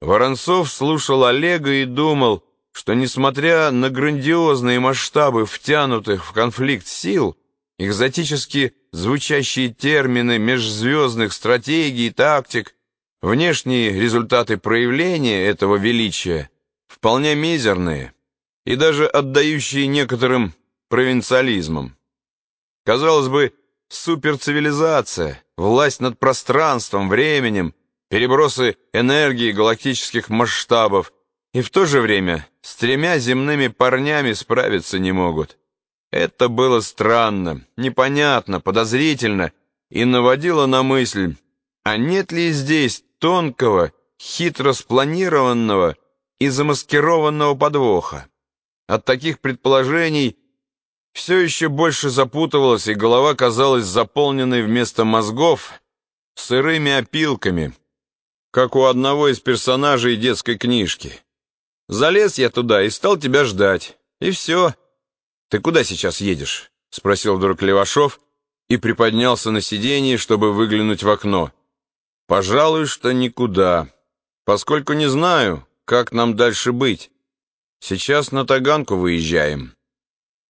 Воронцов слушал Олега и думал, что, несмотря на грандиозные масштабы втянутых в конфликт сил, экзотически звучащие термины межзвездных стратегий, тактик, внешние результаты проявления этого величия вполне мизерные и даже отдающие некоторым провинциализмом. Казалось бы, суперцивилизация, власть над пространством, временем, перебросы энергии галактических масштабов, и в то же время с тремя земными парнями справиться не могут. Это было странно, непонятно, подозрительно и наводило на мысль, а нет ли здесь тонкого, хитро спланированного и замаскированного подвоха? От таких предположений все еще больше запутывалась, и голова казалась заполненной вместо мозгов сырыми опилками, как у одного из персонажей детской книжки. Залез я туда и стал тебя ждать, и все. Ты куда сейчас едешь? Спросил вдруг Левашов и приподнялся на сиденье, чтобы выглянуть в окно. Пожалуй, что никуда, поскольку не знаю, как нам дальше быть. Сейчас на Таганку выезжаем.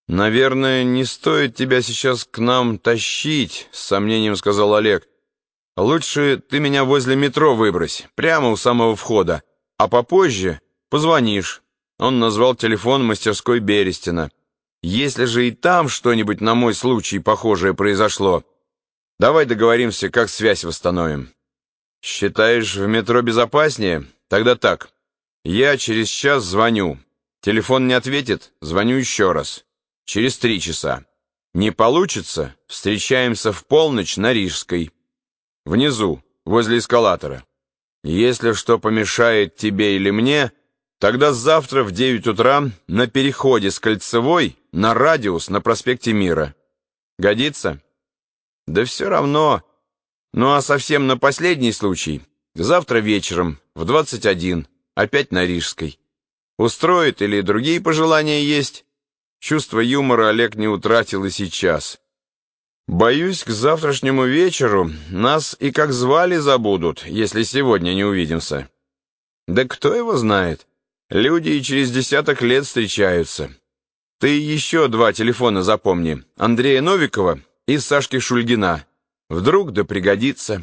Наверное, не стоит тебя сейчас к нам тащить, с сомнением сказал Олег. Лучше ты меня возле метро выбрось, прямо у самого входа, а попозже позвонишь. Он назвал телефон мастерской Берестина. Если же и там что-нибудь на мой случай похожее произошло, давай договоримся, как связь восстановим. Считаешь, в метро безопаснее? Тогда так. Я через час звоню. Телефон не ответит, звоню еще раз. Через три часа. Не получится, встречаемся в полночь на Рижской. Внизу, возле эскалатора. Если что помешает тебе или мне, тогда завтра в девять утра на переходе с Кольцевой на радиус на проспекте Мира. Годится? Да все равно. Ну а совсем на последний случай, завтра вечером в 21, опять на Рижской. Устроит или другие пожелания есть? Чувство юмора Олег не утратил и сейчас. Боюсь, к завтрашнему вечеру нас и как звали забудут, если сегодня не увидимся. Да кто его знает? Люди и через десяток лет встречаются. Ты еще два телефона запомни. Андрея Новикова и Сашки Шульгина. Вдруг да пригодится.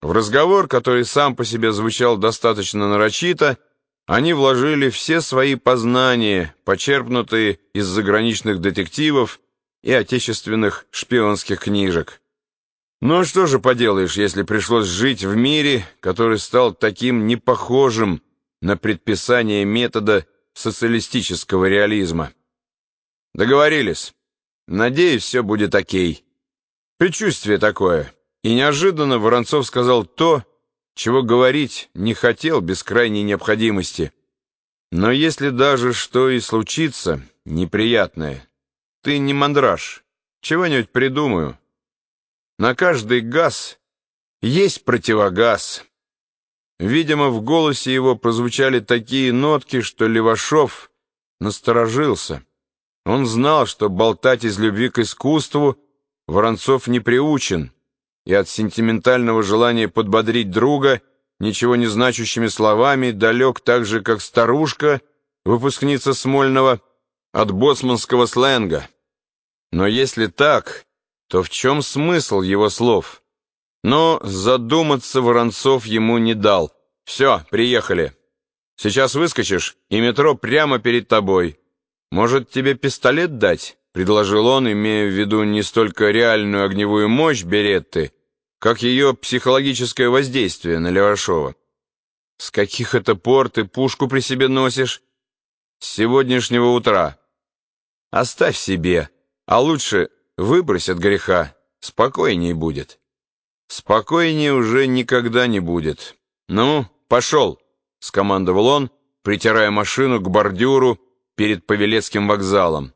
В разговор, который сам по себе звучал достаточно нарочито, они вложили все свои познания, почерпнутые из заграничных детективов, и отечественных шпионских книжек. Ну а что же поделаешь, если пришлось жить в мире, который стал таким непохожим на предписание метода социалистического реализма? Договорились. Надеюсь, все будет окей. Предчувствие такое. И неожиданно Воронцов сказал то, чего говорить не хотел без крайней необходимости. Но если даже что и случится, неприятное, ты не мандраж. Чего-нибудь придумаю. На каждый газ есть противогаз. Видимо, в голосе его прозвучали такие нотки, что Левашов насторожился. Он знал, что болтать из любви к искусству Воронцов не приучен, и от сентиментального желания подбодрить друга ничего не значащими словами далек так же, как старушка, выпускница Смольного, от боцманского сленга. Но если так, то в чем смысл его слов? Но задуматься Воронцов ему не дал. «Все, приехали. Сейчас выскочишь, и метро прямо перед тобой. Может, тебе пистолет дать?» — предложил он, имея в виду не столько реальную огневую мощь Беретты, как ее психологическое воздействие на Левашова. «С каких это пор ты пушку при себе носишь?» «С сегодняшнего утра». «Оставь себе», а лучше выбрось от греха, спокойней будет. Спокойнее уже никогда не будет. Ну, пошел, скомандовал он, притирая машину к бордюру перед Павелецким вокзалом.